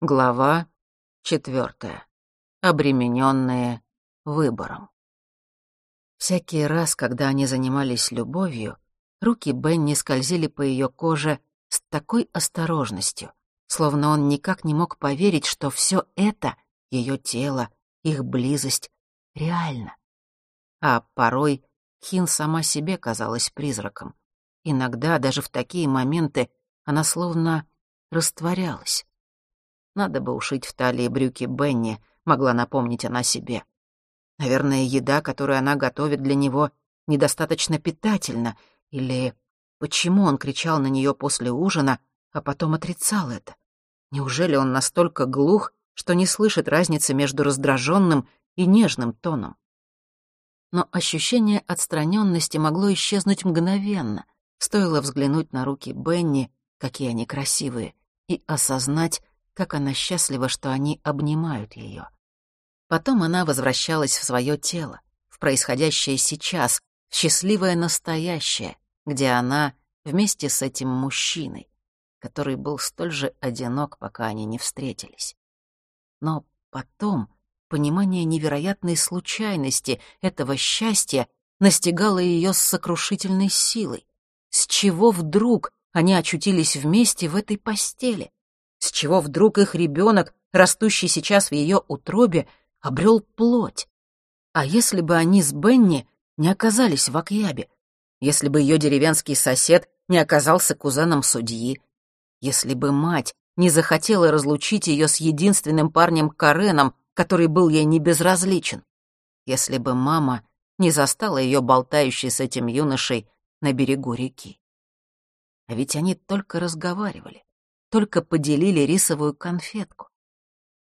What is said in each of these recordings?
Глава четвертая. Обремененные выбором. Всякий раз, когда они занимались любовью, руки Бенни скользили по ее коже с такой осторожностью, словно он никак не мог поверить, что все это, ее тело, их близость, реально. А порой Хин сама себе казалась призраком. Иногда, даже в такие моменты, она словно растворялась. Надо бы ушить в талии брюки Бенни, могла напомнить она себе. Наверное, еда, которую она готовит для него, недостаточно питательна. Или почему он кричал на нее после ужина, а потом отрицал это? Неужели он настолько глух, что не слышит разницы между раздраженным и нежным тоном? Но ощущение отстраненности могло исчезнуть мгновенно. Стоило взглянуть на руки Бенни, какие они красивые, и осознать, как она счастлива, что они обнимают ее. Потом она возвращалась в свое тело, в происходящее сейчас, в счастливое настоящее, где она вместе с этим мужчиной, который был столь же одинок, пока они не встретились. Но потом понимание невероятной случайности этого счастья настигало ее с сокрушительной силой. С чего вдруг они очутились вместе в этой постели? С чего вдруг их ребенок, растущий сейчас в ее утробе, обрел плоть? А если бы они с Бенни не оказались в Акьябе? Если бы ее деревенский сосед не оказался кузеном судьи? Если бы мать не захотела разлучить ее с единственным парнем Кареном, который был ей не безразличен? Если бы мама не застала ее болтающей с этим юношей на берегу реки? А ведь они только разговаривали только поделили рисовую конфетку.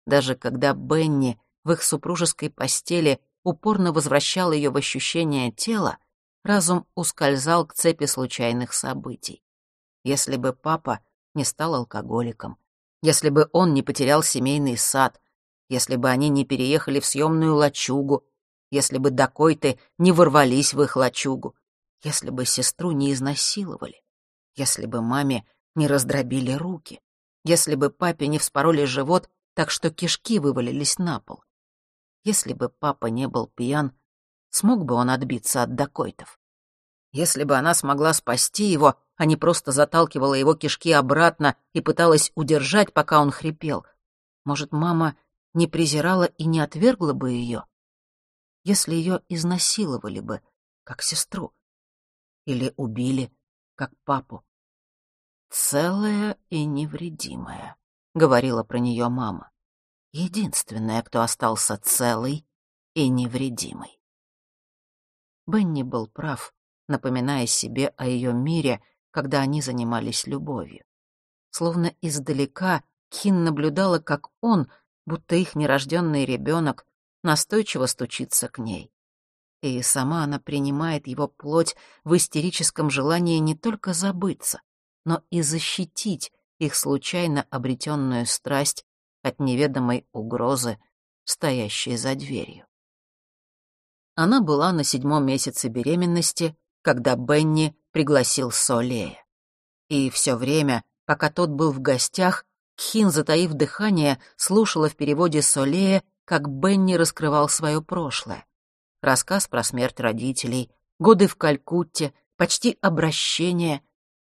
Даже когда Бенни в их супружеской постели упорно возвращал ее в ощущение тела, разум ускользал к цепи случайных событий. Если бы папа не стал алкоголиком, если бы он не потерял семейный сад, если бы они не переехали в съемную лачугу, если бы докойты не ворвались в их лачугу, если бы сестру не изнасиловали, если бы маме не раздробили руки, если бы папе не вспороли живот, так что кишки вывалились на пол. Если бы папа не был пьян, смог бы он отбиться от докойтов. Если бы она смогла спасти его, а не просто заталкивала его кишки обратно и пыталась удержать, пока он хрипел, может, мама не презирала и не отвергла бы ее? Если ее изнасиловали бы, как сестру, или убили, как папу. «Целая и невредимая», — говорила про нее мама. «Единственная, кто остался целый и невредимый». Бенни был прав, напоминая себе о ее мире, когда они занимались любовью. Словно издалека Кин наблюдала, как он, будто их нерожденный ребенок, настойчиво стучится к ней. И сама она принимает его плоть в истерическом желании не только забыться, но и защитить их случайно обретенную страсть от неведомой угрозы, стоящей за дверью. Она была на седьмом месяце беременности, когда Бенни пригласил Солея. И все время, пока тот был в гостях, Кхин, затаив дыхание, слушала в переводе Солея, как Бенни раскрывал свое прошлое. Рассказ про смерть родителей, годы в Калькутте, почти обращение,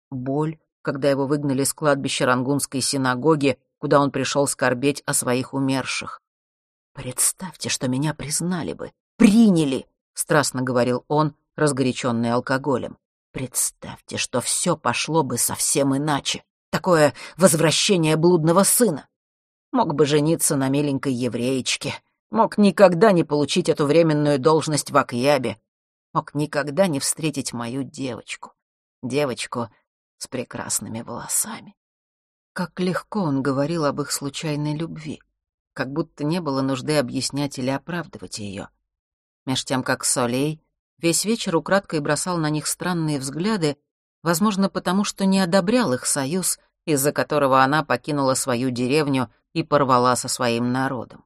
боль, когда его выгнали с кладбища Рангунской синагоги, куда он пришел скорбеть о своих умерших. «Представьте, что меня признали бы, приняли!» — страстно говорил он, разгоряченный алкоголем. «Представьте, что все пошло бы совсем иначе. Такое возвращение блудного сына. Мог бы жениться на миленькой евреечке, мог никогда не получить эту временную должность в Акьябе, мог никогда не встретить мою девочку. Девочку, с прекрасными волосами. Как легко он говорил об их случайной любви, как будто не было нужды объяснять или оправдывать ее. Меж тем, как Солей весь вечер украдкой бросал на них странные взгляды, возможно, потому что не одобрял их союз, из-за которого она покинула свою деревню и порвала со своим народом.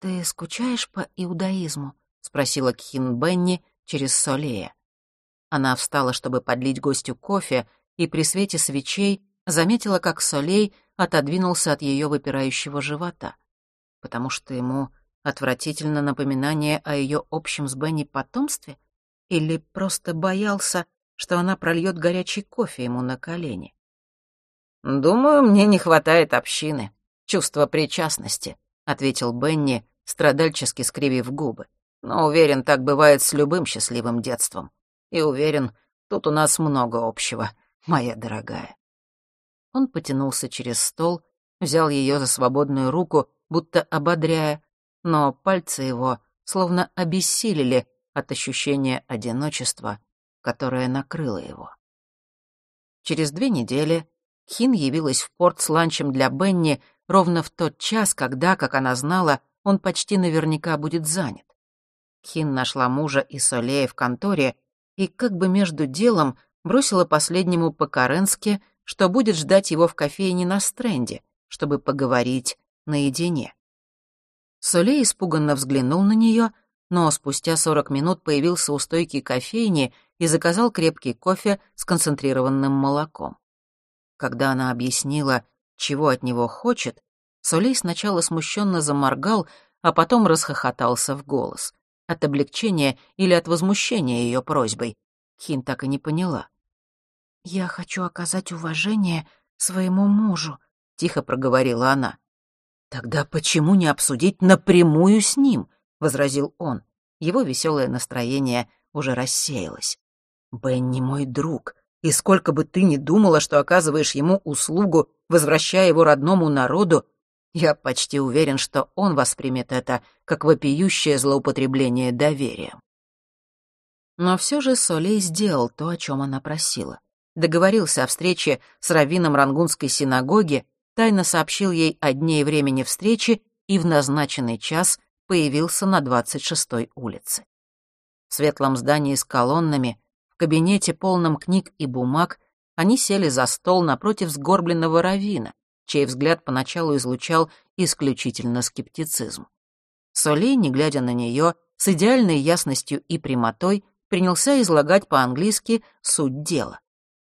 «Ты скучаешь по иудаизму?» — спросила Кхин Бенни через Солея. Она встала, чтобы подлить гостю кофе, и при свете свечей заметила, как Солей отодвинулся от ее выпирающего живота, потому что ему отвратительно напоминание о ее общем с Бенни потомстве или просто боялся, что она прольет горячий кофе ему на колени. «Думаю, мне не хватает общины, чувства причастности», — ответил Бенни, страдальчески скривив губы. «Но уверен, так бывает с любым счастливым детством. И уверен, тут у нас много общего, моя дорогая». Он потянулся через стол, взял ее за свободную руку, будто ободряя, но пальцы его словно обессилели от ощущения одиночества, которое накрыло его. Через две недели Хин явилась в порт с ланчем для Бенни ровно в тот час, когда, как она знала, он почти наверняка будет занят. Хин нашла мужа и Солея в конторе и как бы между делом бросила последнему по-каренски, что будет ждать его в кофейне на стренде, чтобы поговорить наедине. Солей испуганно взглянул на нее, но спустя сорок минут появился у стойки кофейни и заказал крепкий кофе с концентрированным молоком. Когда она объяснила, чего от него хочет, Солей сначала смущенно заморгал, а потом расхохотался в голос. От облегчения или от возмущения ее просьбой. Хин так и не поняла. «Я хочу оказать уважение своему мужу», — тихо проговорила она. «Тогда почему не обсудить напрямую с ним?» — возразил он. Его веселое настроение уже рассеялось. «Бенни мой друг, и сколько бы ты ни думала, что оказываешь ему услугу, возвращая его родному народу, я почти уверен, что он воспримет это как вопиющее злоупотребление доверием». Но все же Солей сделал то, о чем она просила. Договорился о встрече с раввином Рангунской синагоги тайно сообщил ей о дне и времени встречи и в назначенный час появился на 26-й улице. В светлом здании с колоннами, в кабинете полном книг и бумаг, они сели за стол напротив сгорбленного равина, чей взгляд поначалу излучал исключительно скептицизм. Солей, не глядя на нее, с идеальной ясностью и прямотой принялся излагать по-английски суть дела.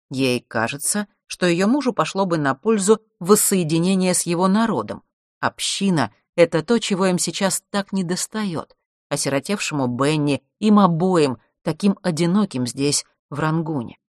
Ей кажется, что ее мужу пошло бы на пользу воссоединение с его народом. Община — это то, чего им сейчас так недостает. Осиротевшему Бенни, им обоим, таким одиноким здесь, в Рангуне.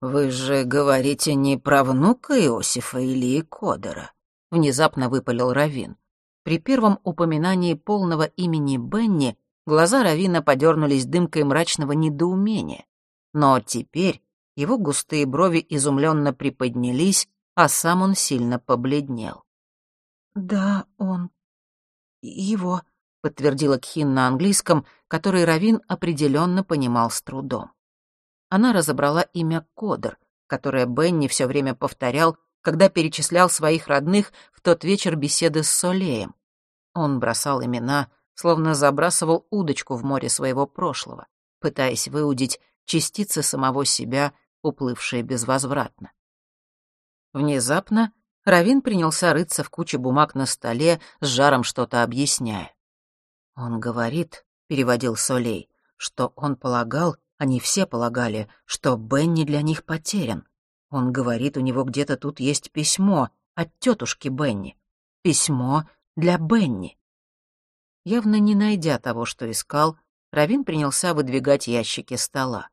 «Вы же говорите не про внука Иосифа или Кодера», — внезапно выпалил Равин. При первом упоминании полного имени Бенни глаза Равина подернулись дымкой мрачного недоумения. Но теперь его густые брови изумленно приподнялись, а сам он сильно побледнел. «Да, он... его», — подтвердила Кхин на английском, который Равин определенно понимал с трудом. Она разобрала имя Кодер, которое Бенни все время повторял, когда перечислял своих родных в тот вечер беседы с Солеем. Он бросал имена, словно забрасывал удочку в море своего прошлого, пытаясь выудить частицы самого себя, уплывшие безвозвратно. Внезапно Равин принялся рыться в куче бумаг на столе, с жаром что-то объясняя. «Он говорит», — переводил Солей, — «что он полагал, они все полагали, что Бенни для них потерян. Он говорит, у него где-то тут есть письмо от тетушки Бенни. Письмо для Бенни». Явно не найдя того, что искал, Равин принялся выдвигать ящики стола.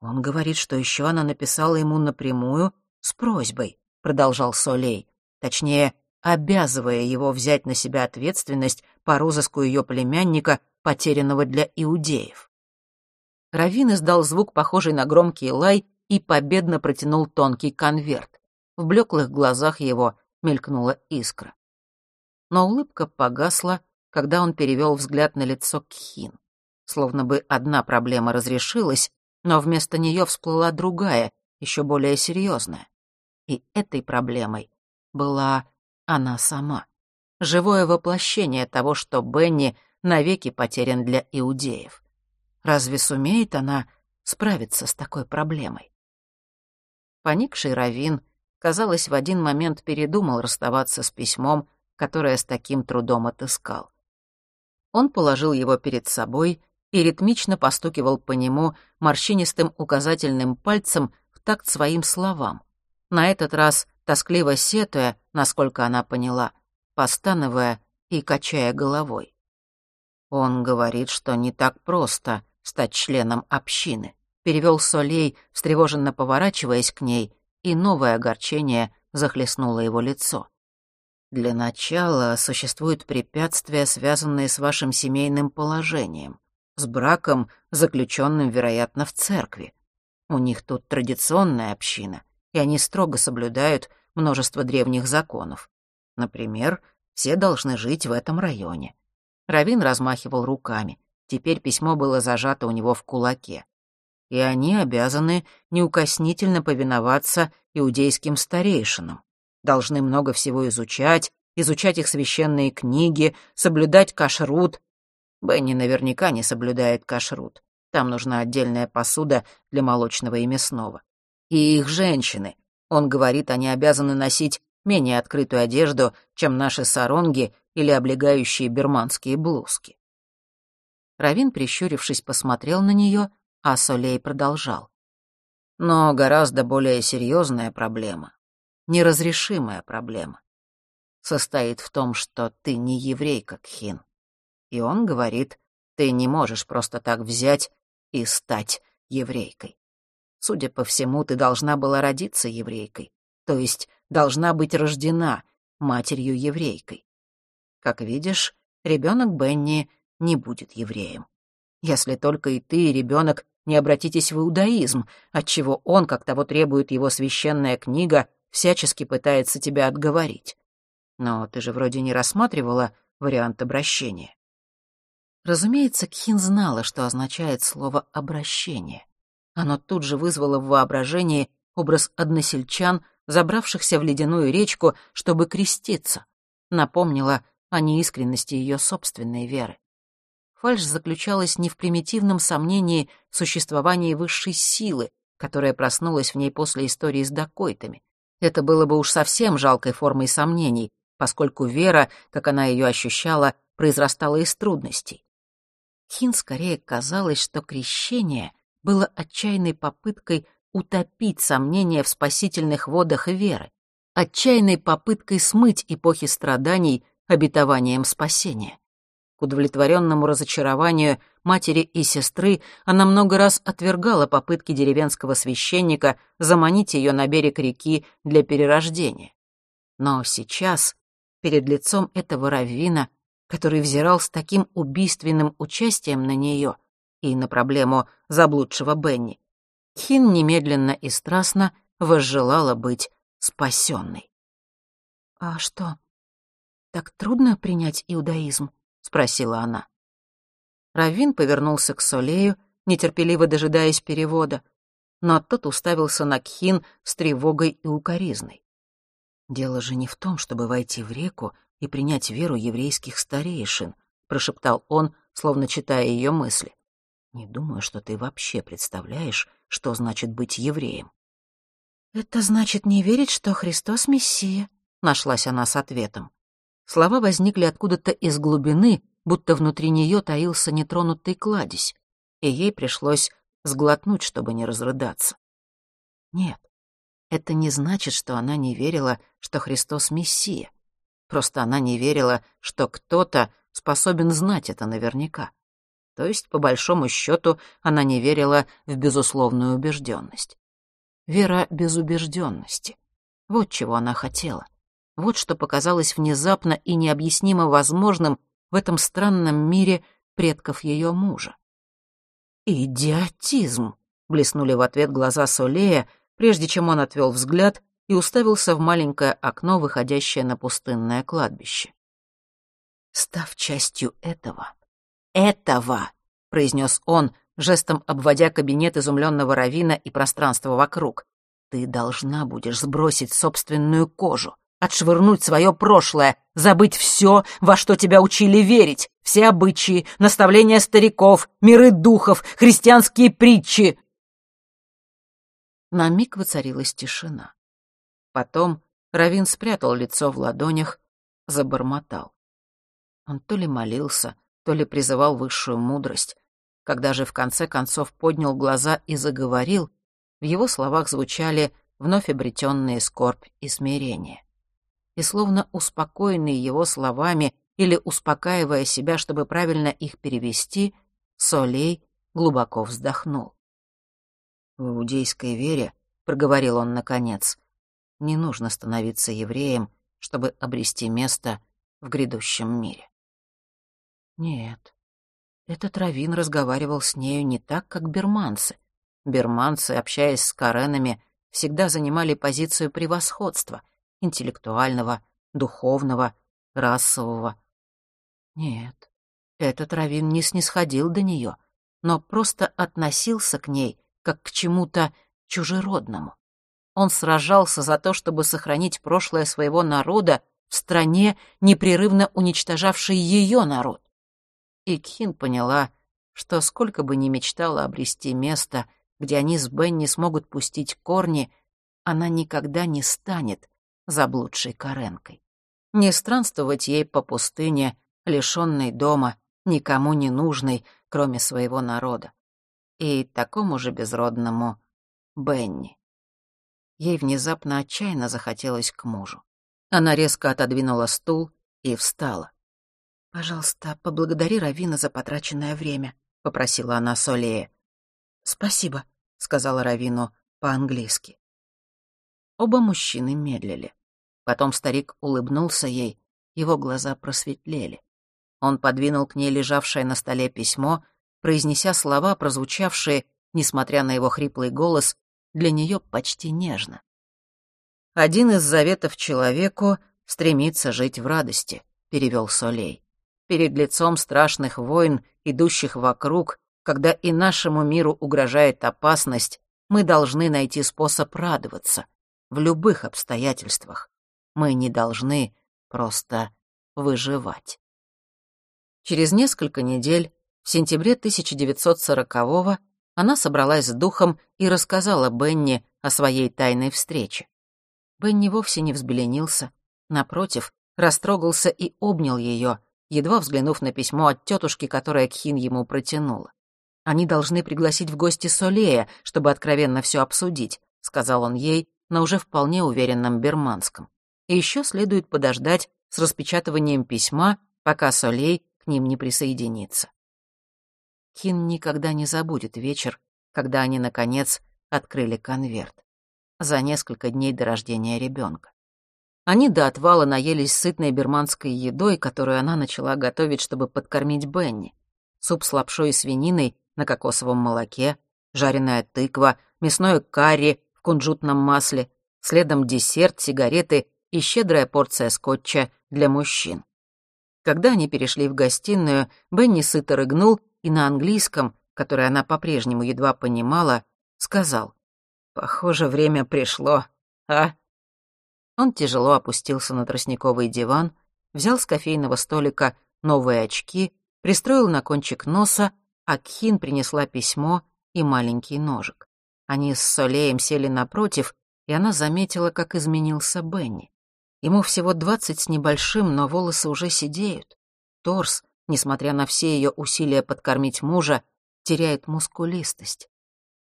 Он говорит, что еще она написала ему напрямую с просьбой, продолжал Солей, точнее, обязывая его взять на себя ответственность по розыску ее племянника, потерянного для иудеев. Равин издал звук, похожий на громкий лай, и победно протянул тонкий конверт. В блеклых глазах его мелькнула искра. Но улыбка погасла, когда он перевел взгляд на лицо Кхин. Словно бы одна проблема разрешилась, но вместо нее всплыла другая, еще более серьезная. И этой проблемой была она сама. Живое воплощение того, что Бенни навеки потерян для иудеев. Разве сумеет она справиться с такой проблемой? Поникший Равин, казалось, в один момент передумал расставаться с письмом, которое с таким трудом отыскал. Он положил его перед собой и ритмично постукивал по нему морщинистым указательным пальцем в такт своим словам. на этот раз тоскливо сетуя, насколько она поняла, постановая и качая головой. Он говорит, что не так просто стать членом общины. Перевел Солей, встревоженно поворачиваясь к ней, и новое огорчение захлестнуло его лицо. Для начала существуют препятствия, связанные с вашим семейным положением, с браком, заключенным, вероятно, в церкви. У них тут традиционная община, и они строго соблюдают множество древних законов. Например, все должны жить в этом районе. Равин размахивал руками. Теперь письмо было зажато у него в кулаке. И они обязаны неукоснительно повиноваться иудейским старейшинам должны много всего изучать, изучать их священные книги, соблюдать кашрут. Бенни наверняка не соблюдает кашрут. Там нужна отдельная посуда для молочного и мясного. И их женщины. Он говорит, они обязаны носить менее открытую одежду, чем наши саронги или облегающие берманские блузки. Равин, прищурившись, посмотрел на нее, а Солей продолжал. Но гораздо более серьезная проблема неразрешимая проблема. Состоит в том, что ты не еврейка, Кхин. И он говорит, ты не можешь просто так взять и стать еврейкой. Судя по всему, ты должна была родиться еврейкой, то есть должна быть рождена матерью еврейкой. Как видишь, ребенок Бенни не будет евреем. Если только и ты, и ребенок, не обратитесь в иудаизм, отчего он, как того требует его священная книга, всячески пытается тебя отговорить. Но ты же вроде не рассматривала вариант обращения. Разумеется, Кхин знала, что означает слово «обращение». Оно тут же вызвало в воображении образ односельчан, забравшихся в ледяную речку, чтобы креститься, напомнила о неискренности ее собственной веры. Фальшь заключалась не в примитивном сомнении в существовании высшей силы, которая проснулась в ней после истории с дакойтами, это было бы уж совсем жалкой формой сомнений, поскольку вера, как она ее ощущала, произрастала из трудностей. Хин скорее казалось, что крещение было отчаянной попыткой утопить сомнения в спасительных водах веры, отчаянной попыткой смыть эпохи страданий обетованием спасения. К удовлетворенному разочарованию матери и сестры она много раз отвергала попытки деревенского священника заманить ее на берег реки для перерождения. Но сейчас, перед лицом этого раввина, который взирал с таким убийственным участием на нее и на проблему заблудшего Бенни, Хин немедленно и страстно возжелала быть спасенной. «А что, так трудно принять иудаизм?» — спросила она. Равин повернулся к Солею, нетерпеливо дожидаясь перевода, но тот уставился на Кхин с тревогой и укоризной. «Дело же не в том, чтобы войти в реку и принять веру еврейских старейшин», — прошептал он, словно читая ее мысли. «Не думаю, что ты вообще представляешь, что значит быть евреем». «Это значит не верить, что Христос — Мессия», — нашлась она с ответом. Слова возникли откуда-то из глубины, будто внутри нее таился нетронутый кладезь, и ей пришлось сглотнуть, чтобы не разрыдаться. Нет, это не значит, что она не верила, что Христос — Мессия. Просто она не верила, что кто-то способен знать это наверняка. То есть, по большому счету, она не верила в безусловную убежденность. Вера без убежденности. Вот чего она хотела. Вот что показалось внезапно и необъяснимо возможным в этом странном мире предков ее мужа. «Идиотизм!» — блеснули в ответ глаза Солея, прежде чем он отвел взгляд и уставился в маленькое окно, выходящее на пустынное кладбище. «Став частью этого, этого!» — произнес он, жестом обводя кабинет изумленного равина и пространство вокруг. «Ты должна будешь сбросить собственную кожу, отшвырнуть свое прошлое, забыть все, во что тебя учили верить, все обычаи, наставления стариков, миры духов, христианские притчи. На миг воцарилась тишина. Потом Равин спрятал лицо в ладонях, забормотал. Он то ли молился, то ли призывал высшую мудрость. Когда же в конце концов поднял глаза и заговорил, в его словах звучали вновь обретенные скорбь и смирение. И словно успокоенный его словами или успокаивая себя, чтобы правильно их перевести, Солей глубоко вздохнул. «В иудейской вере, — проговорил он наконец, — не нужно становиться евреем, чтобы обрести место в грядущем мире». Нет, этот Равин разговаривал с нею не так, как берманцы. Берманцы, общаясь с каренами, всегда занимали позицию превосходства — интеллектуального, духовного, расового. Нет, этот Равин не снисходил до нее, но просто относился к ней как к чему-то чужеродному. Он сражался за то, чтобы сохранить прошлое своего народа в стране, непрерывно уничтожавшей ее народ. И Кхин поняла, что сколько бы ни мечтала обрести место, где они с Бенни смогут пустить корни, она никогда не станет заблудшей Каренкой. Не странствовать ей по пустыне, лишенной дома, никому не нужной, кроме своего народа. И такому же безродному Бенни. Ей внезапно отчаянно захотелось к мужу. Она резко отодвинула стул и встала. «Пожалуйста, поблагодари Равина за потраченное время», — попросила она Солея. «Спасибо», — сказала Равину по-английски. Оба мужчины медлили. Потом старик улыбнулся ей, его глаза просветлели. Он подвинул к ней лежавшее на столе письмо, произнеся слова, прозвучавшие, несмотря на его хриплый голос, для нее почти нежно. «Один из заветов человеку — стремиться жить в радости», — перевел Солей перед лицом страшных войн, идущих вокруг, когда и нашему миру угрожает опасность, мы должны найти способ радоваться в любых обстоятельствах. Мы не должны просто выживать. Через несколько недель, в сентябре 1940-го, она собралась с духом и рассказала Бенни о своей тайной встрече. Бенни вовсе не взбеленился, напротив, растрогался и обнял ее, едва взглянув на письмо от тетушки, которое Кхин ему протянула. «Они должны пригласить в гости Солея, чтобы откровенно все обсудить», — сказал он ей, но уже вполне уверенном берманском. «И еще следует подождать с распечатыванием письма, пока Солей к ним не присоединится». Кин никогда не забудет вечер, когда они, наконец, открыли конверт. За несколько дней до рождения ребенка. Они до отвала наелись сытной берманской едой, которую она начала готовить, чтобы подкормить Бенни. Суп с лапшой и свининой на кокосовом молоке, жареная тыква, мясное карри в кунжутном масле, следом десерт, сигареты и щедрая порция скотча для мужчин. Когда они перешли в гостиную, Бенни сыто рыгнул и на английском, который она по-прежнему едва понимала, сказал «Похоже, время пришло, а?» Он тяжело опустился на тростниковый диван, взял с кофейного столика новые очки, пристроил на кончик носа, а Кхин принесла письмо и маленький ножик. Они с Солеем сели напротив, и она заметила, как изменился Бенни. Ему всего двадцать с небольшим, но волосы уже сидеют. Торс, несмотря на все ее усилия подкормить мужа, теряет мускулистость.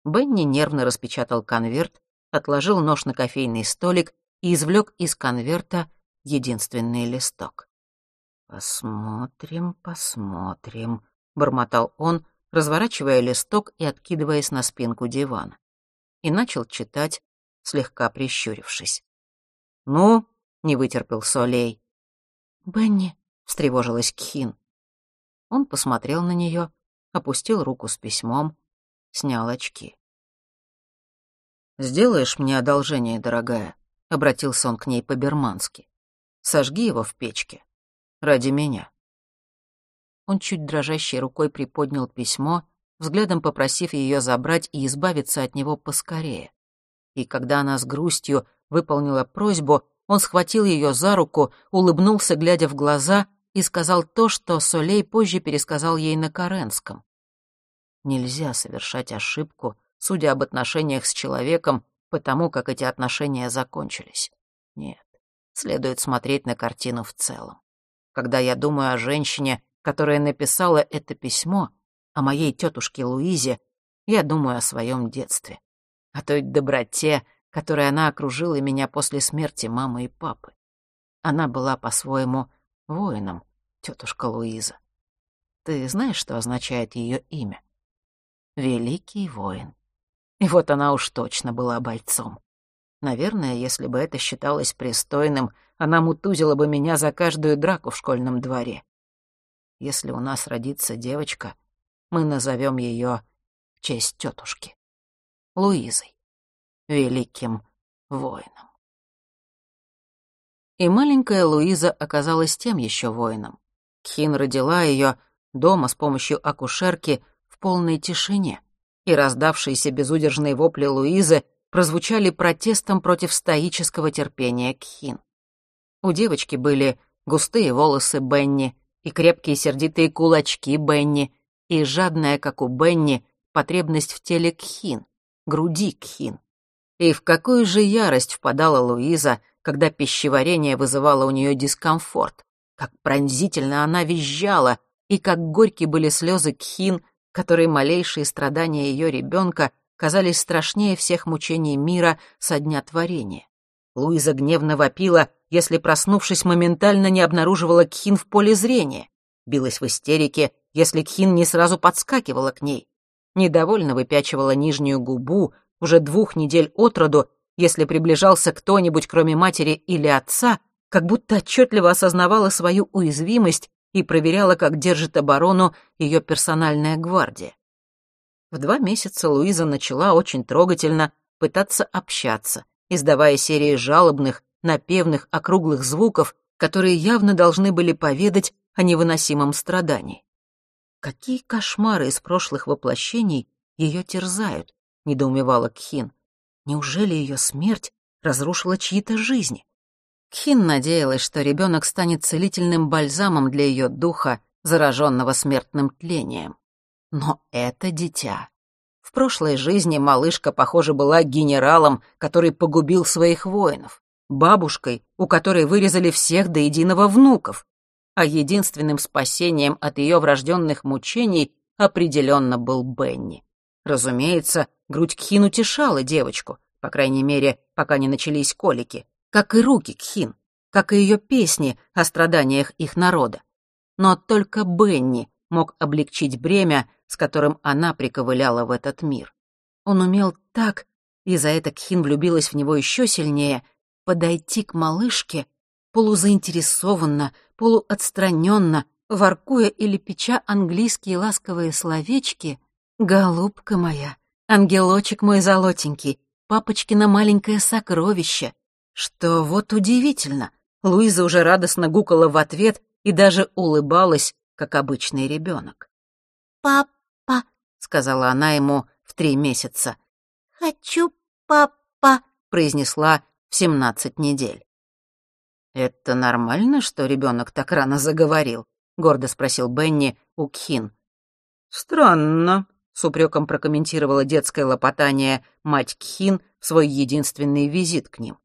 Бенни нервно распечатал конверт, отложил нож на кофейный столик и извлек из конверта единственный листок. «Посмотрим, посмотрим», — бормотал он, разворачивая листок и откидываясь на спинку дивана. И начал читать, слегка прищурившись. «Ну?» — не вытерпел Солей. «Бенни», — встревожилась Кхин. Он посмотрел на нее, опустил руку с письмом, снял очки. «Сделаешь мне одолжение, дорогая?» — обратился он к ней по-бермански. «Сожги его в печке. Ради меня». Он чуть дрожащей рукой приподнял письмо, взглядом попросив ее забрать и избавиться от него поскорее. И когда она с грустью выполнила просьбу, он схватил ее за руку, улыбнулся, глядя в глаза, и сказал то, что Солей позже пересказал ей на Каренском. Нельзя совершать ошибку, судя об отношениях с человеком, потому как эти отношения закончились. Нет, следует смотреть на картину в целом. Когда я думаю о женщине, которая написала это письмо, о моей тетушке Луизе, я думаю о своем детстве, о той доброте, которой она окружила меня после смерти мамы и папы. Она была по-своему воином, тетушка Луиза. Ты знаешь, что означает ее имя? Великий воин. И вот она уж точно была бойцом. Наверное, если бы это считалось пристойным, она мутузила бы меня за каждую драку в школьном дворе. Если у нас родится девочка, мы назовем ее в честь тетушки. Луизой. Великим воином. И маленькая Луиза оказалась тем еще воином. Кхин родила ее дома с помощью акушерки в полной тишине, и раздавшиеся безудержные вопли Луизы прозвучали протестом против стоического терпения Кхин. У девочки были густые волосы Бенни и крепкие сердитые кулачки Бенни, и жадная, как у Бенни, потребность в теле Кхин, груди Кхин. И в какую же ярость впадала Луиза, когда пищеварение вызывало у нее дискомфорт, как пронзительно она визжала, и как горьки были слезы Кхин, которые малейшие страдания ее ребенка казались страшнее всех мучений мира со дня творения. Луиза гневно вопила, если, проснувшись, моментально не обнаруживала Кхин в поле зрения, билась в истерике, если Кхин не сразу подскакивала к ней, недовольно выпячивала нижнюю губу, уже двух недель от роду, если приближался кто-нибудь, кроме матери или отца, как будто отчетливо осознавала свою уязвимость и проверяла, как держит оборону ее персональная гвардия. В два месяца Луиза начала очень трогательно пытаться общаться, издавая серии жалобных, напевных, округлых звуков, которые явно должны были поведать о невыносимом страдании. Какие кошмары из прошлых воплощений ее терзают, недоумевала Кхин. Неужели ее смерть разрушила чьи-то жизни? Кхин надеялась, что ребенок станет целительным бальзамом для ее духа, зараженного смертным тлением. Но это дитя. В прошлой жизни малышка, похоже, была генералом, который погубил своих воинов, бабушкой, у которой вырезали всех до единого внуков, а единственным спасением от ее врожденных мучений определенно был Бенни. Разумеется, грудь Кхин утешала девочку, по крайней мере, пока не начались колики, как и руки Кхин, как и ее песни о страданиях их народа. Но только Бенни мог облегчить бремя, с которым она приковыляла в этот мир. Он умел так, и за это Кхин влюбилась в него еще сильнее, подойти к малышке полузаинтересованно, полуотстраненно, воркуя или печа английские ласковые словечки «Голубка моя, ангелочек мой золотенький, папочкино маленькое сокровище», что вот удивительно, Луиза уже радостно гукала в ответ и даже улыбалась, как обычный ребенок. «Папа», — сказала она ему в три месяца. «Хочу папа», — произнесла в семнадцать недель. «Это нормально, что ребенок так рано заговорил?» — гордо спросил Бенни у Кхин. «Странно», — с упреком прокомментировала детское лопотание мать Кхин в свой единственный визит к ним.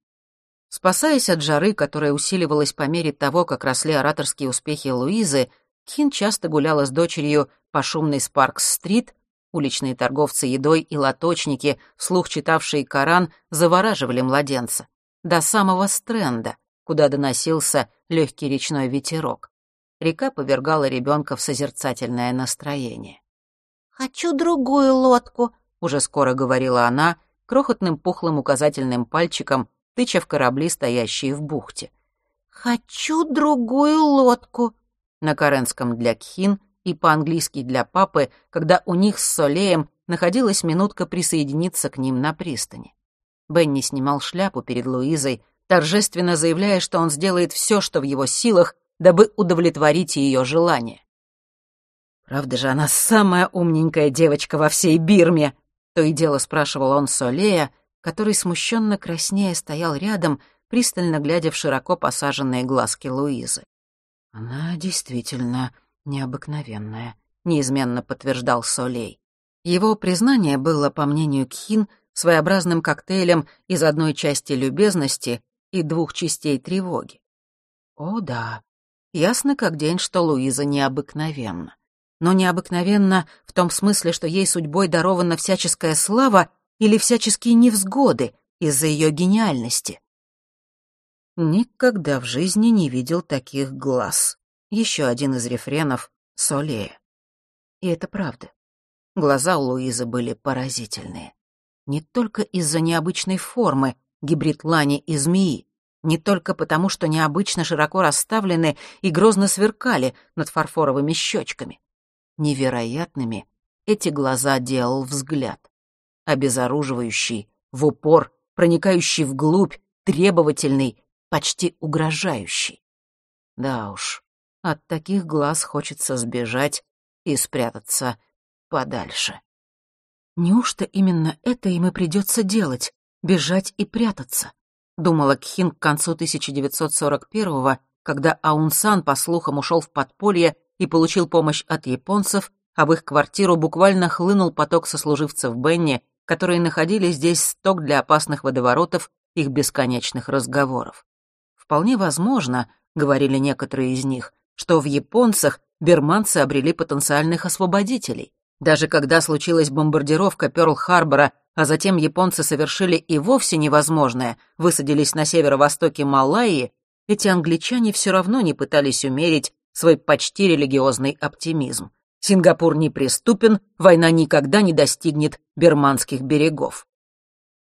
Спасаясь от жары, которая усиливалась по мере того, как росли ораторские успехи Луизы, Кхин часто гуляла с дочерью по шумной Спаркс-стрит, уличные торговцы едой и лоточники, вслух читавшие Коран, завораживали младенца. До самого Стренда, куда доносился легкий речной ветерок. Река повергала ребенка в созерцательное настроение. «Хочу другую лодку», — уже скоро говорила она, крохотным пухлым указательным пальчиком, тыча в корабли, стоящие в бухте. «Хочу другую лодку», на каренском для Кхин и по-английски для папы, когда у них с Солеем находилась минутка присоединиться к ним на пристани. Бенни снимал шляпу перед Луизой, торжественно заявляя, что он сделает все, что в его силах, дабы удовлетворить ее желание. «Правда же она самая умненькая девочка во всей Бирме?» — то и дело спрашивал он Солея, который смущенно краснея стоял рядом, пристально глядя в широко посаженные глазки Луизы. «Она действительно необыкновенная», — неизменно подтверждал Солей. Его признание было, по мнению Кхин, своеобразным коктейлем из одной части любезности и двух частей тревоги. О да, ясно как день, что Луиза необыкновенна. Но необыкновенно в том смысле, что ей судьбой дарована всяческая слава или всяческие невзгоды, из-за ее гениальности. Никогда в жизни не видел таких глаз. Еще один из рефренов Солея. И это правда. Глаза у Луизы были поразительные. Не только из-за необычной формы, гибрид лани и змеи, не только потому, что необычно широко расставлены и грозно сверкали над фарфоровыми щечками. Невероятными эти глаза делал взгляд. Обезоруживающий, в упор, проникающий вглубь, требовательный, почти угрожающий. Да уж, от таких глаз хочется сбежать и спрятаться подальше. Неужто именно это им и придется делать — бежать и прятаться? Думала Кхин к концу 1941-го, когда Аунсан, по слухам, ушел в подполье и получил помощь от японцев, а в их квартиру буквально хлынул поток сослуживцев Бенни, которые находили здесь сток для опасных водоворотов их бесконечных разговоров. Вполне возможно, говорили некоторые из них, что в японцах берманцы обрели потенциальных освободителей. Даже когда случилась бомбардировка Пёрл-Харбора, а затем японцы совершили и вовсе невозможное, высадились на северо-востоке Малайи, эти англичане все равно не пытались умерить свой почти религиозный оптимизм. Сингапур неприступен, война никогда не достигнет берманских берегов.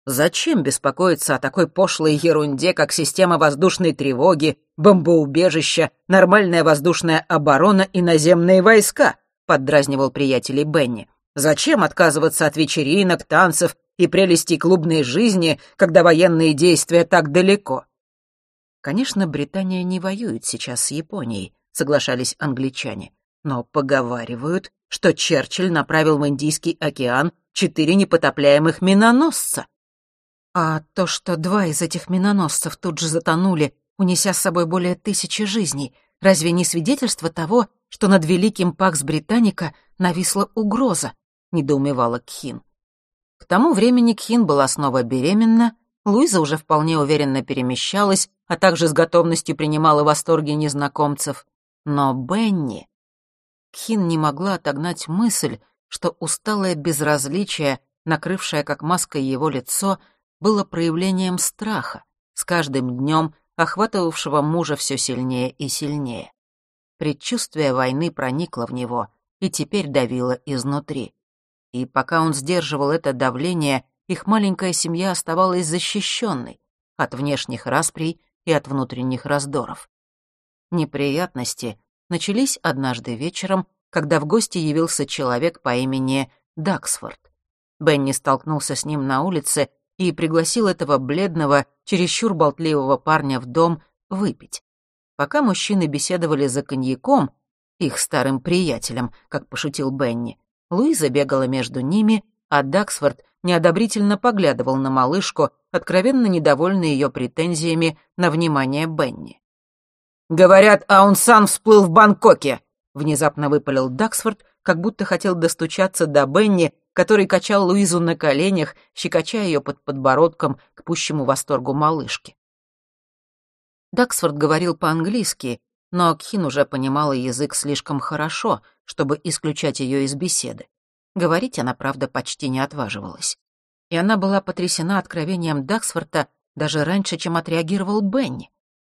Зачем беспокоиться о такой пошлой ерунде, как система воздушной тревоги, бомбоубежища, нормальная воздушная оборона и наземные войска? Поддразнивал приятелей Бенни. Зачем отказываться от вечеринок, танцев и прелестей клубной жизни, когда военные действия так далеко? Конечно, Британия не воюет сейчас с Японией, соглашались англичане. Но поговаривают, что Черчилль направил в Индийский океан четыре непотопляемых миноносца. А то, что два из этих миноносцев тут же затонули, унеся с собой более тысячи жизней, разве не свидетельство того, что над великим Пакс Британика нависла угроза, недоумевала Кхин. К тому времени Кхин была снова беременна, Луиза уже вполне уверенно перемещалась, а также с готовностью принимала восторги незнакомцев. Но Бенни... Кхин не могла отогнать мысль, что усталое безразличие, накрывшее как маской его лицо, было проявлением страха, с каждым днем охватывавшего мужа все сильнее и сильнее. Предчувствие войны проникло в него и теперь давило изнутри. И пока он сдерживал это давление, их маленькая семья оставалась защищенной от внешних расприй и от внутренних раздоров. Неприятности начались однажды вечером, когда в гости явился человек по имени Даксфорд. Бенни столкнулся с ним на улице и пригласил этого бледного, чересчур болтливого парня в дом выпить. Пока мужчины беседовали за коньяком, их старым приятелем, как пошутил Бенни, Луиза бегала между ними, а Даксфорд неодобрительно поглядывал на малышку, откровенно недовольный ее претензиями на внимание Бенни. «Говорят, Аунсан всплыл в Бангкоке!» — внезапно выпалил Даксфорд, как будто хотел достучаться до Бенни, который качал Луизу на коленях, щекоча ее под подбородком к пущему восторгу малышки. Даксфорд говорил по-английски, но Кхин уже понимала язык слишком хорошо, чтобы исключать ее из беседы. Говорить она, правда, почти не отваживалась. И она была потрясена откровением Даксфорта даже раньше, чем отреагировал Бенни.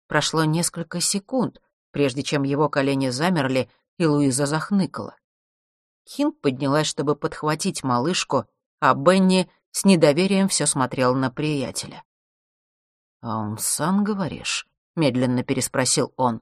Прошло несколько секунд, прежде чем его колени замерли, и Луиза захныкала. Хин поднялась, чтобы подхватить малышку, а Бенни с недоверием все смотрел на приятеля. «А он сам, говоришь?» — медленно переспросил он.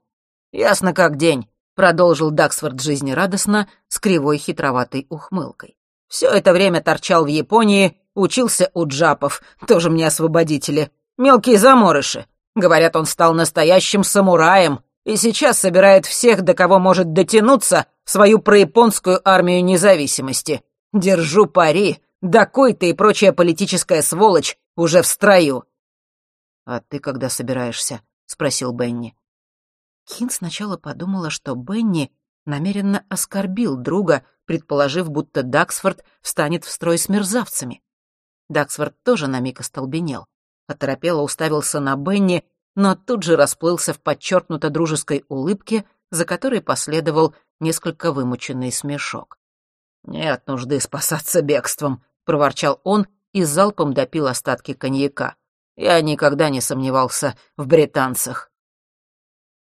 «Ясно как день», — продолжил Даксфорд жизнерадостно с кривой хитроватой ухмылкой. «Все это время торчал в Японии, учился у джапов, тоже мне освободители. Мелкие заморыши. Говорят, он стал настоящим самураем и сейчас собирает всех, до кого может дотянуться, в свою прояпонскую армию независимости. Держу пари, докой ты и прочая политическая сволочь уже в строю». «А ты когда собираешься?» — спросил Бенни. Кин сначала подумала, что Бенни намеренно оскорбил друга, предположив, будто Даксфорд встанет в строй с мерзавцами. Даксфорд тоже на миг остолбенел. Оторопело уставился на Бенни, но тут же расплылся в подчеркнуто дружеской улыбке, за которой последовал несколько вымученный смешок. «Нет нужды спасаться бегством», — проворчал он и залпом допил остатки коньяка. Я никогда не сомневался в британцах».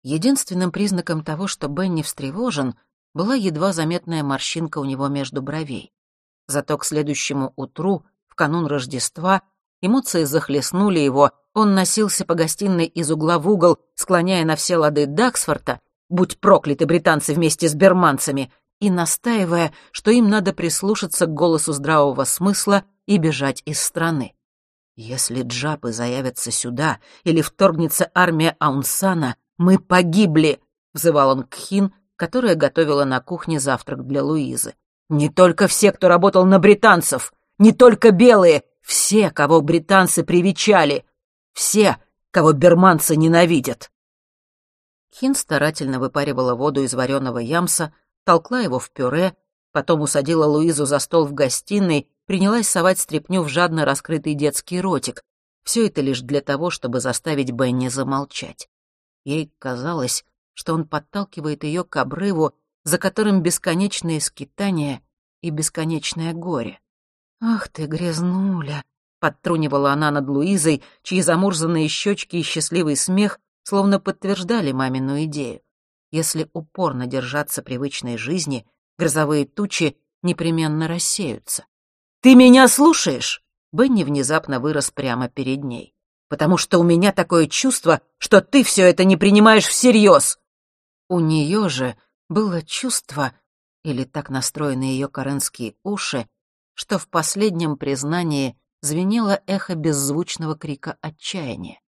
Единственным признаком того, что Бенни встревожен, была едва заметная морщинка у него между бровей. Зато к следующему утру, в канун Рождества, эмоции захлестнули его, он носился по гостиной из угла в угол, склоняя на все лады Даксфорта, будь прокляты британцы вместе с берманцами, и настаивая, что им надо прислушаться к голосу здравого смысла и бежать из страны. Если джапы заявятся сюда или вторгнется армия Аунсана, мы погибли, взывал он к Хин, которая готовила на кухне завтрак для Луизы. Не только все, кто работал на британцев, не только белые, все, кого британцы привечали, все, кого берманцы ненавидят. Хин старательно выпаривала воду из вареного ямса, толкла его в пюре, потом усадила Луизу за стол в гостиной принялась совать стряпню в жадно раскрытый детский ротик. Все это лишь для того, чтобы заставить Бенни замолчать. Ей казалось, что он подталкивает ее к обрыву, за которым бесконечные скитания и бесконечное горе. «Ах ты, грязнуля!» — подтрунивала она над Луизой, чьи замурзанные щечки и счастливый смех словно подтверждали мамину идею. Если упорно держаться привычной жизни, грозовые тучи непременно рассеются. «Ты меня слушаешь?» Бенни внезапно вырос прямо перед ней. «Потому что у меня такое чувство, что ты все это не принимаешь всерьез!» У нее же было чувство, или так настроены ее коренские уши, что в последнем признании звенело эхо беззвучного крика отчаяния.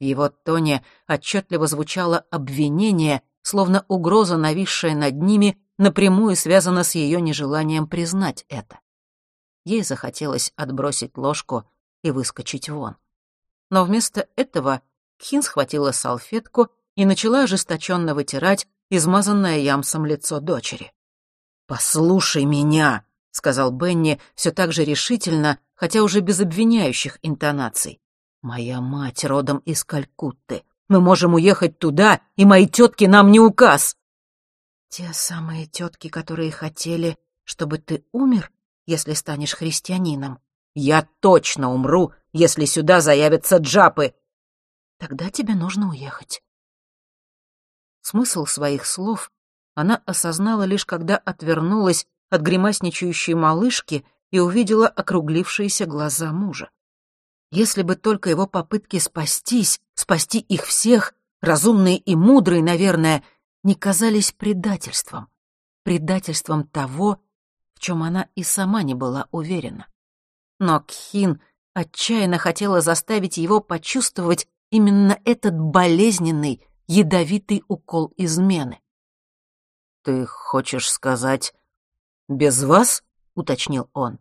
В его тоне отчетливо звучало обвинение, словно угроза, нависшая над ними, напрямую связана с ее нежеланием признать это. Ей захотелось отбросить ложку и выскочить вон. Но вместо этого Кхин схватила салфетку и начала ожесточенно вытирать измазанное ямсом лицо дочери. «Послушай меня!» — сказал Бенни все так же решительно, хотя уже без обвиняющих интонаций. «Моя мать родом из Калькутты. Мы можем уехать туда, и мои тетки нам не указ!» «Те самые тетки, которые хотели, чтобы ты умер?» если станешь христианином. Я точно умру, если сюда заявятся джапы. Тогда тебе нужно уехать. Смысл своих слов она осознала лишь когда отвернулась от гримасничающей малышки и увидела округлившиеся глаза мужа. Если бы только его попытки спастись, спасти их всех, разумные и мудрые, наверное, не казались предательством, предательством того, в чем она и сама не была уверена. Но Кхин отчаянно хотела заставить его почувствовать именно этот болезненный, ядовитый укол измены. «Ты хочешь сказать, без вас?» — уточнил он.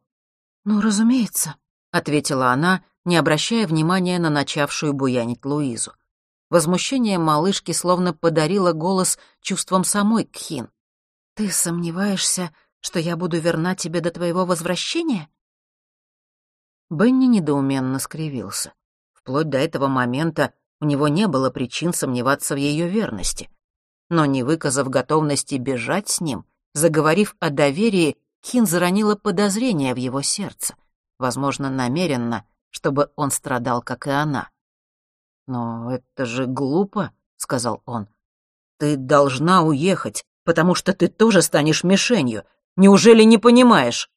«Ну, разумеется», — ответила она, не обращая внимания на начавшую буянить Луизу. Возмущение малышки словно подарило голос чувствам самой Кхин. «Ты сомневаешься, что я буду верна тебе до твоего возвращения?» Бенни недоуменно скривился. Вплоть до этого момента у него не было причин сомневаться в ее верности. Но не выказав готовности бежать с ним, заговорив о доверии, Хин заронила подозрение в его сердце, возможно, намеренно, чтобы он страдал, как и она. «Но это же глупо», — сказал он. «Ты должна уехать, потому что ты тоже станешь мишенью, Неужели не понимаешь?»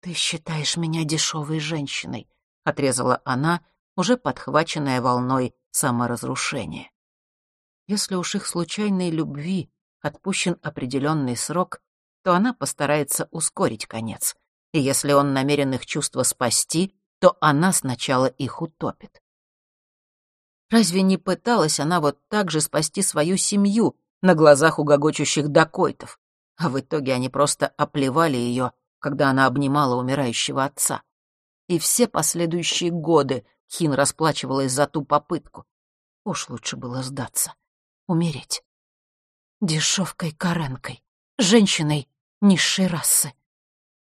«Ты считаешь меня дешевой женщиной», — отрезала она, уже подхваченная волной саморазрушения. Если уж их случайной любви отпущен определенный срок, то она постарается ускорить конец. И если он намерен их чувства спасти, то она сначала их утопит. Разве не пыталась она вот так же спасти свою семью на глазах у гогочущих дакойтов? а в итоге они просто оплевали ее, когда она обнимала умирающего отца. И все последующие годы Хин расплачивалась за ту попытку. Уж лучше было сдаться, умереть. Дешевкой-каренкой, женщиной низшей расы.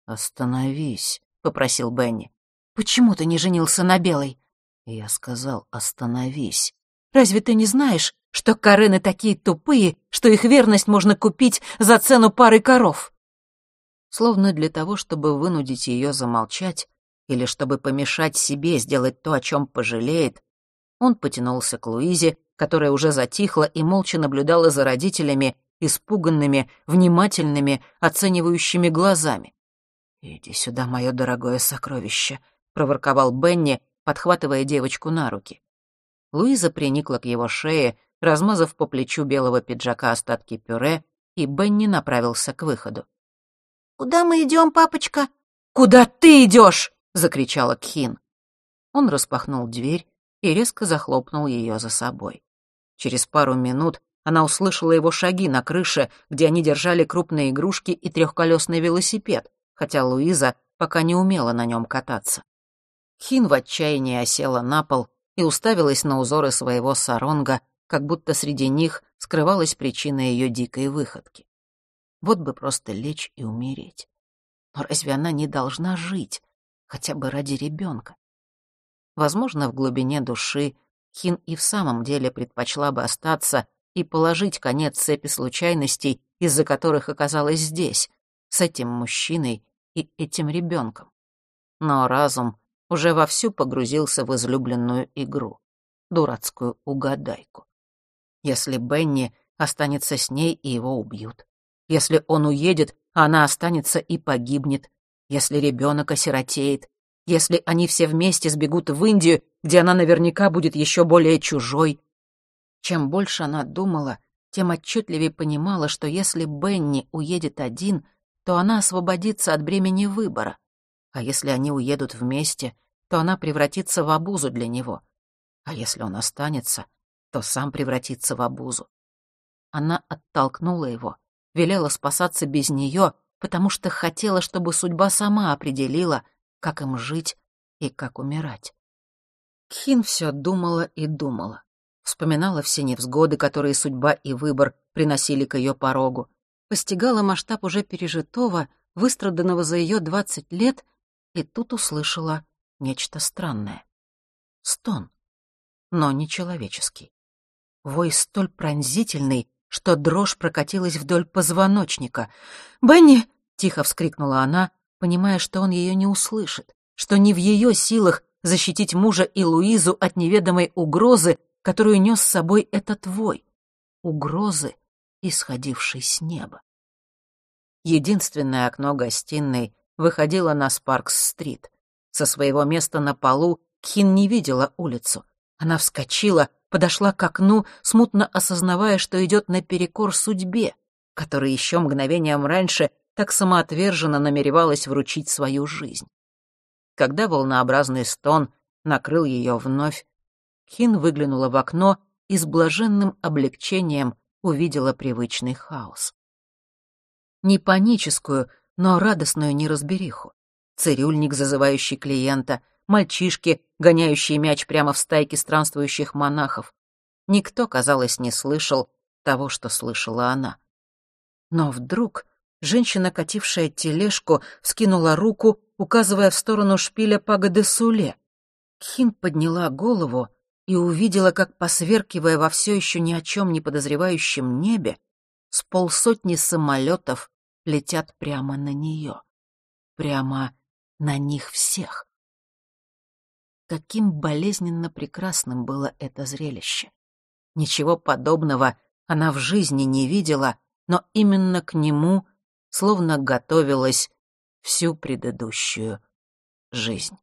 «Остановись», — попросил Бенни. «Почему ты не женился на белой?» Я сказал, остановись. «Разве ты не знаешь, что Карены такие тупые, что их верность можно купить за цену пары коров. Словно для того, чтобы вынудить ее замолчать, или чтобы помешать себе сделать то, о чем пожалеет, он потянулся к Луизе, которая уже затихла и молча наблюдала за родителями, испуганными, внимательными, оценивающими глазами. «Иди сюда, мое дорогое сокровище», — проворковал Бенни, подхватывая девочку на руки. Луиза приникла к его шее, размазав по плечу белого пиджака остатки пюре, и Бенни направился к выходу. «Куда мы идем, папочка?» «Куда ты идешь?» — закричала Кхин. Он распахнул дверь и резко захлопнул ее за собой. Через пару минут она услышала его шаги на крыше, где они держали крупные игрушки и трехколесный велосипед, хотя Луиза пока не умела на нем кататься. Хин в отчаянии осела на пол и уставилась на узоры своего саронга, как будто среди них скрывалась причина ее дикой выходки. Вот бы просто лечь и умереть. Но разве она не должна жить, хотя бы ради ребенка? Возможно, в глубине души Хин и в самом деле предпочла бы остаться и положить конец цепи случайностей, из-за которых оказалась здесь, с этим мужчиной и этим ребенком. Но разум уже вовсю погрузился в излюбленную игру — дурацкую угадайку. Если Бенни останется с ней и его убьют, если он уедет, она останется и погибнет, если ребенок осиротеет, если они все вместе сбегут в Индию, где она наверняка будет еще более чужой. Чем больше она думала, тем отчетливее понимала, что если Бенни уедет один, то она освободится от бремени выбора. А если они уедут вместе, то она превратится в обузу для него. А если он останется, то сам превратится в обузу. Она оттолкнула его, велела спасаться без нее, потому что хотела, чтобы судьба сама определила, как им жить и как умирать. Кхин все думала и думала. Вспоминала все невзгоды, которые судьба и выбор приносили к ее порогу. Постигала масштаб уже пережитого, выстраданного за ее двадцать лет, и тут услышала нечто странное. Стон, но не человеческий. Вой столь пронзительный, что дрожь прокатилась вдоль позвоночника. «Бенни!» — тихо вскрикнула она, понимая, что он ее не услышит, что не в ее силах защитить мужа и Луизу от неведомой угрозы, которую нес с собой этот вой. Угрозы, исходившей с неба. Единственное окно гостиной выходило на Спаркс-стрит. Со своего места на полу Кхин не видела улицу. Она вскочила, подошла к окну, смутно осознавая, что идет наперекор судьбе, которая еще мгновением раньше так самоотверженно намеревалась вручить свою жизнь. Когда волнообразный стон накрыл ее вновь, Хин выглянула в окно и с блаженным облегчением увидела привычный хаос. Не паническую, но радостную неразбериху. Цирюльник, зазывающий клиента, мальчишки, гоняющие мяч прямо в стайке странствующих монахов. Никто, казалось, не слышал того, что слышала она. Но вдруг Женщина, катившая тележку, вскинула руку, указывая в сторону шпиля пагоды Суле. Кхин подняла голову и увидела, как, посверкивая во все еще ни о чем не подозревающем небе, с полсотни самолетов летят прямо на нее. Прямо на них всех. Каким болезненно прекрасным было это зрелище. Ничего подобного она в жизни не видела, но именно к нему словно готовилась всю предыдущую жизнь.